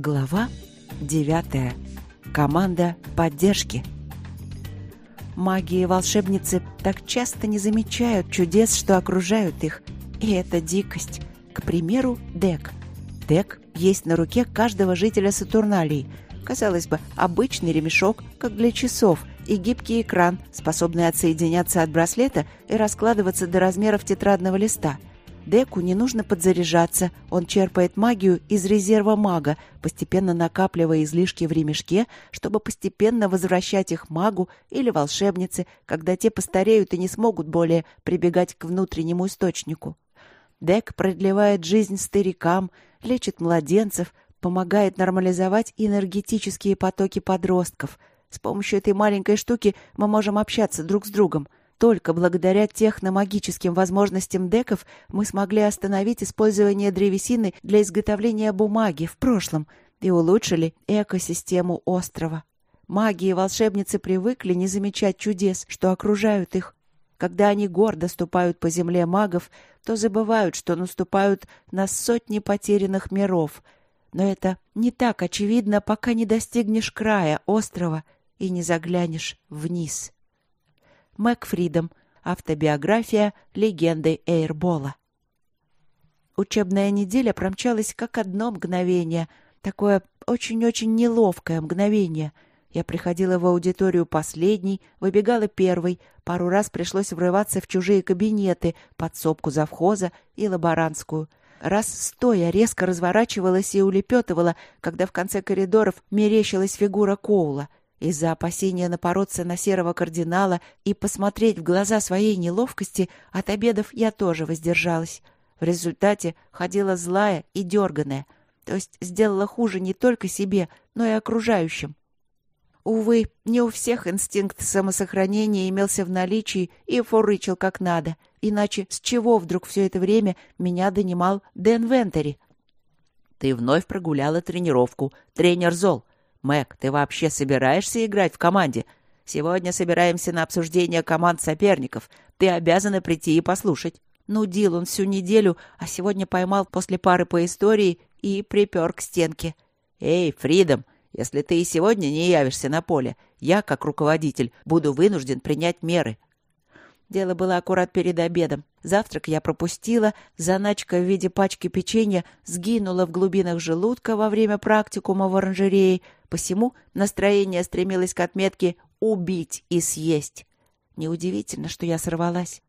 Глава 9. Команда поддержки. Маги и волшебницы так часто не замечают чудес, что окружают их. И это дикость. К примеру, Дек. Дек есть на руке каждого жителя Сатурналии. Казалось бы, обычный ремешок, как для часов, и гибкий экран, способный отсоединяться от браслета и раскладываться до размеров тетрадного листа – Деку не нужно подзаряжаться, он черпает магию из резерва мага, постепенно накапливая излишки в ремешке, чтобы постепенно возвращать их магу или волшебнице, когда те постареют и не смогут более прибегать к внутреннему источнику. Дек продлевает жизнь старикам, лечит младенцев, помогает нормализовать энергетические потоки подростков. С помощью этой маленькой штуки мы можем общаться друг с другом — только благодаря техномагическим возможностям деков мы смогли остановить использование древесины для изготовления бумаги в прошлом и улучшили экосистему острова. Маги и волшебницы привыкли не замечать чудес, что окружают их. Когда они гордо ступают по земле магов, то забывают, что наступают на сотни потерянных миров. Но это не так очевидно, пока не достигнешь края острова и не заглянешь вниз. Мэг Фридом. Автобиография легенды Эйрбола. Учебная неделя промчалась как одно мгновение. Такое очень-очень неловкое мгновение. Я приходила в аудиторию последней, выбегала первой. Пару раз пришлось врываться в чужие кабинеты, подсобку завхоза и лаборантскую. Раз стоя резко разворачивалась и улепетывала, когда в конце коридоров мерещилась фигура Коула — из-за опасения напороться на серого кардинала и посмотреть в глаза своей неловкости от обедов я тоже воздержалась. В результате ходила злая и дерганая, то есть сделала хуже не только себе, но и окружающим. Увы, не у всех инстинкт самосохранения имелся в наличии и форычил как надо, иначе с чего вдруг все это время меня донимал Дэн Вентери? «Ты вновь прогуляла тренировку. Тренер зол. «Мэг, ты вообще собираешься играть в команде? Сегодня собираемся на обсуждение команд соперников. Ты обязана прийти и послушать». Нудил он всю неделю, а сегодня поймал после пары по истории и припер к стенке. «Эй, Фридом, если ты и сегодня не явишься на поле, я, как руководитель, буду вынужден принять меры». Дело было аккурат перед обедом. Завтрак я пропустила, заначка в виде пачки печенья сгинула в глубинах желудка во время практикума в оранжерее, Посему настроение стремилось к отметке «убить и съесть». Неудивительно, что я сорвалась.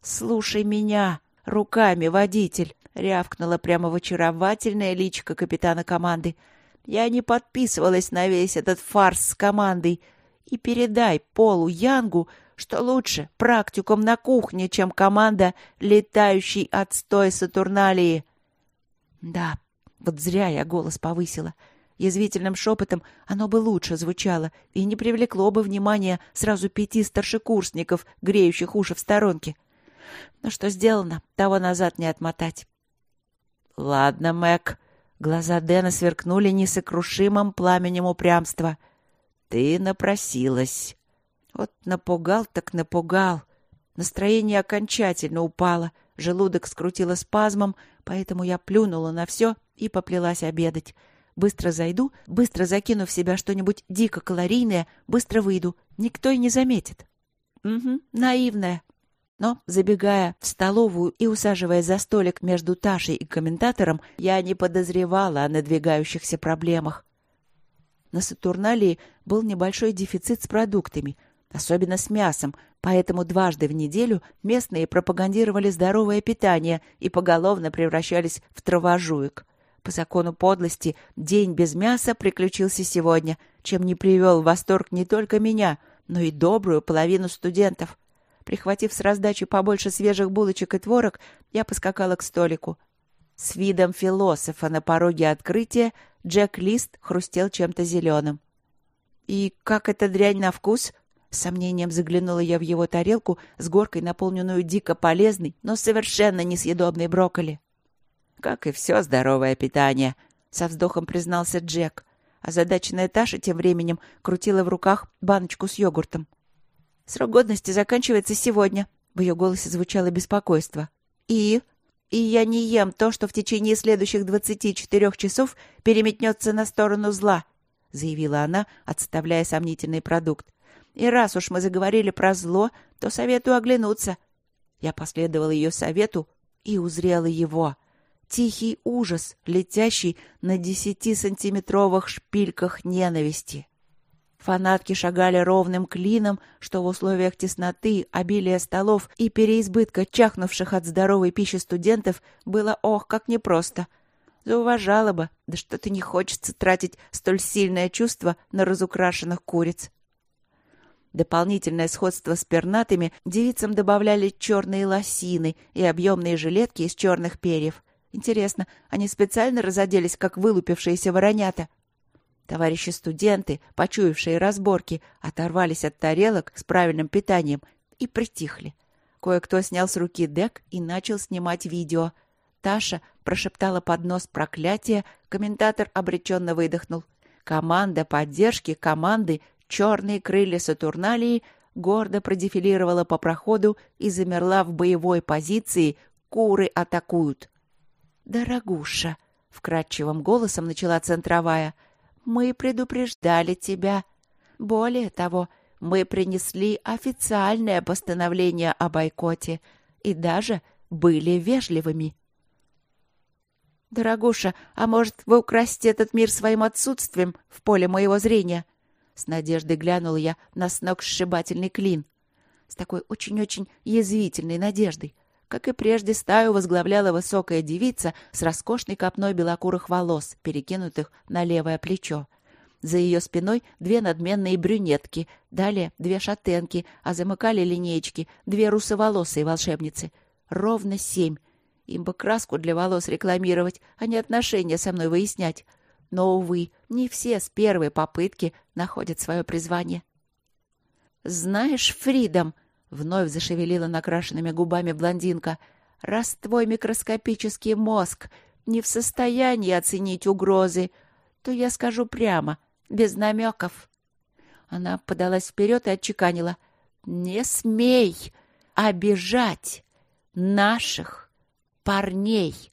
«Слушай меня, руками, водитель!» — рявкнула прямо в очаровательное личико капитана команды. «Я не подписывалась на весь этот фарс с командой. И передай Полу Янгу, что лучше практикум на кухне, чем команда, летающий отстой Сатурналии». «Да, вот зря я голос повысила». Язвительным шепотом оно бы лучше звучало и не привлекло бы внимания сразу пяти старшекурсников, греющих уши в сторонке. Но что сделано, того назад не отмотать. — Ладно, Мэг. Глаза Дэна сверкнули несокрушимым пламенем упрямства. — Ты напросилась. Вот напугал так напугал. Настроение окончательно упало, желудок скрутило спазмом, поэтому я плюнула на все и поплелась обедать. Быстро зайду, быстро закину в себя что-нибудь дико калорийное, быстро выйду. Никто и не заметит. Угу, наивная. Но, забегая в столовую и усаживаясь за столик между Ташей и комментатором, я не подозревала о надвигающихся проблемах. На Сатурналии был небольшой дефицит с продуктами, особенно с мясом, поэтому дважды в неделю местные пропагандировали здоровое питание и поголовно превращались в травожуек. По закону подлости, день без мяса приключился сегодня, чем не привел в восторг не только меня, но и добрую половину студентов. Прихватив с раздачи побольше свежих булочек и творог, я поскакала к столику. С видом философа на пороге открытия Джек Лист хрустел чем-то зеленым. «И как эта дрянь на вкус?» С сомнением заглянула я в его тарелку с горкой, наполненную дико полезной, но совершенно несъедобной брокколи как и все здоровое питание», — со вздохом признался Джек. А задаченная Таша тем временем крутила в руках баночку с йогуртом. «Срок годности заканчивается сегодня», — в ее голосе звучало беспокойство. «И?» И я не ем то, что в течение следующих двадцати четырех часов переметнется на сторону зла, — заявила она, отставляя сомнительный продукт. И раз уж мы заговорили про зло, то советую оглянуться. Я последовала ее совету и узрела его. Тихий ужас, летящий на десятисантиметровых шпильках ненависти. Фанатки шагали ровным клином, что в условиях тесноты, обилия столов и переизбытка чахнувших от здоровой пищи студентов было ох, как непросто. Зауважала бы, да что-то не хочется тратить столь сильное чувство на разукрашенных куриц. Дополнительное сходство с пернатыми девицам добавляли черные лосины и объемные жилетки из черных перьев. Интересно, они специально разоделись, как вылупившиеся воронята — Товарищи студенты, почуявшие разборки, оторвались от тарелок с правильным питанием и притихли. Кое-кто снял с руки дек и начал снимать видео. Таша прошептала под нос проклятие, комментатор обреченно выдохнул. Команда поддержки команды «Черные крылья Сатурналии» гордо продефилировала по проходу и замерла в боевой позиции «Куры атакуют». «Дорогуша», — вкрадчивым голосом начала центровая, — мы предупреждали тебя. Более того, мы принесли официальное постановление о бойкоте и даже были вежливыми. «Дорогуша, а может, вы украсите этот мир своим отсутствием в поле моего зрения?» С надеждой глянула я на сногсшибательный клин. С такой очень-очень язвительной надеждой. Как и прежде, стаю возглавляла высокая девица с роскошной копной белокурых волос, перекинутых на левое плечо. За ее спиной две надменные брюнетки, далее две шатенки, а замыкали линеечки две русоволосые волшебницы. Ровно семь. Им бы краску для волос рекламировать, а не отношения со мной выяснять. Но, увы, не все с первой попытки находят свое призвание. «Знаешь, Фридом», Вновь зашевелила накрашенными губами блондинка. «Раз твой микроскопический мозг не в состоянии оценить угрозы, то я скажу прямо, без намеков». Она подалась вперед и отчеканила. «Не смей обижать наших парней!»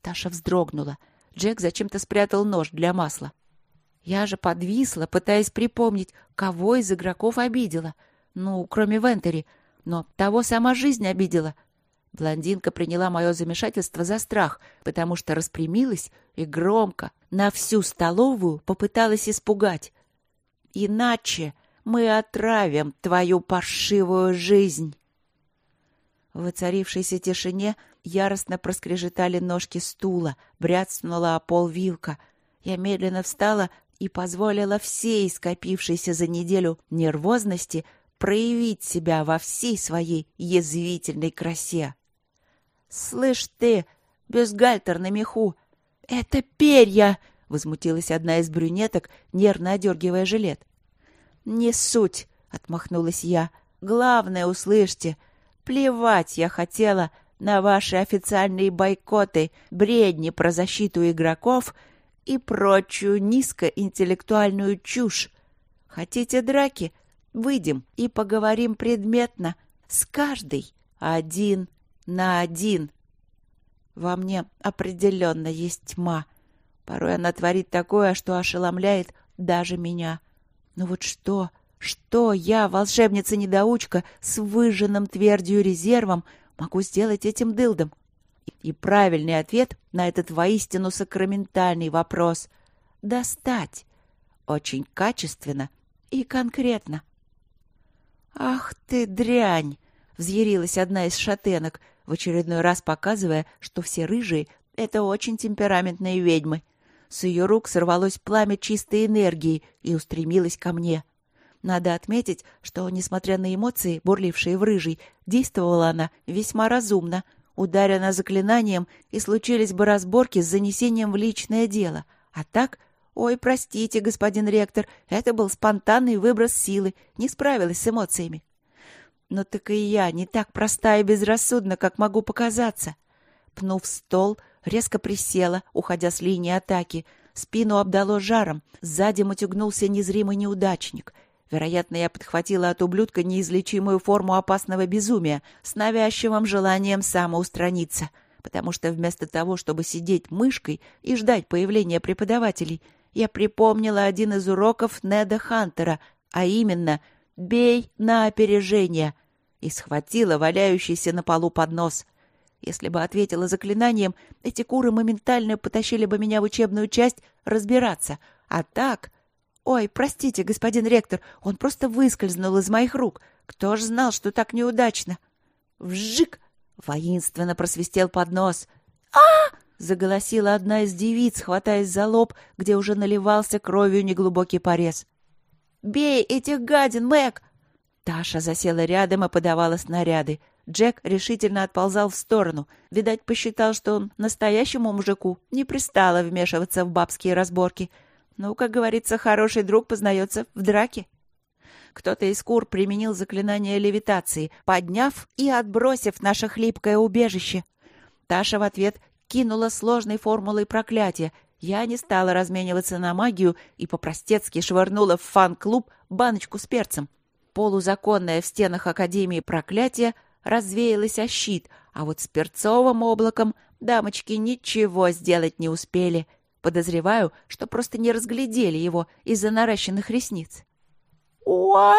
Таша вздрогнула. Джек зачем-то спрятал нож для масла. Я же подвисла, пытаясь припомнить, кого из игроков обидела — ну, кроме Вентери. Но того сама жизнь обидела. Блондинка приняла мое замешательство за страх, потому что распрямилась и громко на всю столовую попыталась испугать. «Иначе мы отравим твою паршивую жизнь!» В воцарившейся тишине яростно проскрежетали ножки стула, бряцнула о пол вилка. Я медленно встала и позволила всей скопившейся за неделю нервозности проявить себя во всей своей язвительной красе. «Слышь ты, бюстгальтер на меху! Это перья!» — возмутилась одна из брюнеток, нервно одергивая жилет. «Не суть!» — отмахнулась я. «Главное, услышьте, плевать я хотела на ваши официальные бойкоты, бредни про защиту игроков и прочую низкоинтеллектуальную чушь. Хотите драки? Выйдем и поговорим предметно, с каждой, один на один. Во мне определенно есть тьма. Порой она творит такое, что ошеломляет даже меня. Но вот что, что я, волшебница-недоучка, с выжженным твердью резервом, могу сделать этим дылдом? И правильный ответ на этот воистину сакраментальный вопрос — достать. Очень качественно и конкретно. «Ах ты, дрянь!» — взъярилась одна из шатенок, в очередной раз показывая, что все рыжие — это очень темпераментные ведьмы. С ее рук сорвалось пламя чистой энергии и устремилось ко мне. Надо отметить, что, несмотря на эмоции, бурлившие в рыжий, действовала она весьма разумно. Ударена заклинанием, и случились бы разборки с занесением в личное дело. А так «Ой, простите, господин ректор, это был спонтанный выброс силы, не справилась с эмоциями». «Но так и я не так проста и безрассудна, как могу показаться». Пнув стол, резко присела, уходя с линии атаки. Спину обдало жаром, сзади мотюгнулся незримый неудачник. Вероятно, я подхватила от ублюдка неизлечимую форму опасного безумия с навязчивым желанием самоустраниться. потому что вместо того, чтобы сидеть мышкой и ждать появления преподавателей, я припомнила один из уроков Неда Хантера, а именно «бей на опережение» и схватила валяющийся на полу поднос. Если бы ответила заклинанием, эти куры моментально потащили бы меня в учебную часть разбираться. А так... «Ой, простите, господин ректор, он просто выскользнул из моих рук. Кто ж знал, что так неудачно?» «Вжик!» — воинственно просвистел поднос. а заголосила одна из девиц, хватаясь за лоб, где уже наливался кровью неглубокий порез. «Бей этих гадин, Мэг!» Таша засела рядом и подавала снаряды. Джек решительно отползал в сторону. Видать, посчитал, что он настоящему мужику не пристало вмешиваться в бабские разборки. Ну, как говорится, хороший друг познается в драке. Кто-то из кур применил заклинание левитации, подняв и отбросив наше хлипкое убежище. Таша в ответ кинула сложной формулой проклятия. Я не стала размениваться на магию и по-простецки швырнула в фан-клуб баночку с перцем. Полузаконное в стенах Академии проклятие развеялось о щит, а вот с перцовым облаком дамочки ничего сделать не успели. Подозреваю, что просто не разглядели его из-за наращенных ресниц. «Уа!»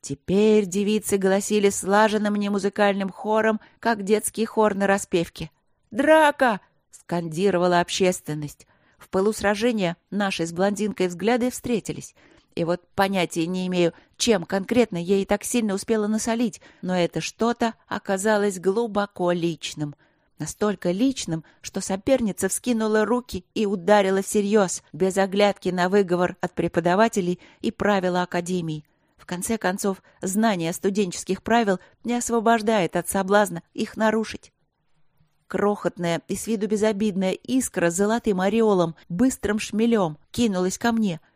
Теперь девицы голосили слаженным немузыкальным хором, как детский хор на распевке. «Драка!» — скандировала общественность. В пылу сражения наши с блондинкой взгляды встретились — и вот понятия не имею, чем конкретно ей так сильно успела насолить, но это что-то оказалось глубоко личным. Настолько личным, что соперница вскинула руки и ударила всерьез, без оглядки на выговор от преподавателей и правила Академии. В конце концов, знание студенческих правил не освобождает от соблазна их нарушить. Крохотная и с виду безобидная искра с золотым ореолом быстрым шмелем кинулась ко мне —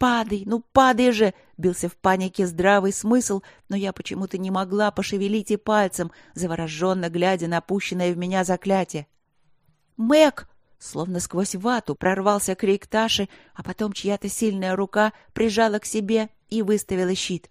«Падай, ну падай же!» — бился в панике здравый смысл, но я почему-то не могла пошевелить и пальцем, завороженно глядя на пущенное в меня заклятие. «Мэг!» — словно сквозь вату прорвался крик Таши, а потом чья-то сильная рука прижала к себе и выставила щит.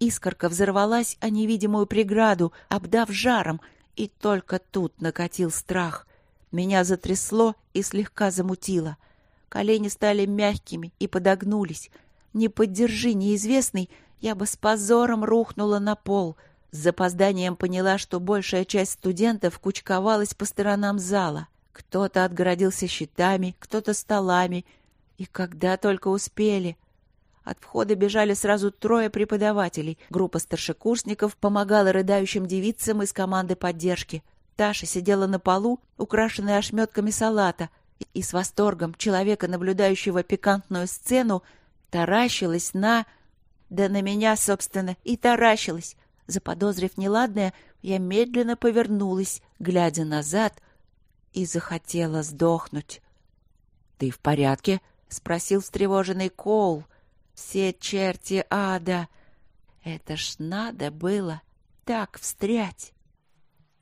Искорка взорвалась о невидимую преграду, обдав жаром, и только тут накатил страх. Меня затрясло и слегка замутило — Колени стали мягкими и подогнулись. Не поддержи неизвестный, я бы с позором рухнула на пол. С запозданием поняла, что большая часть студентов кучковалась по сторонам зала. Кто-то отгородился щитами, кто-то столами. И когда только успели. От входа бежали сразу трое преподавателей. Группа старшекурсников помогала рыдающим девицам из команды поддержки. Таша сидела на полу, украшенная ошметками салата, и с восторгом человека, наблюдающего пикантную сцену, таращилась на... Да на меня, собственно, и таращилась. Заподозрив неладное, я медленно повернулась, глядя назад, и захотела сдохнуть. — Ты в порядке? — спросил встревоженный Коул. — Все черти ада! Это ж надо было так встрять!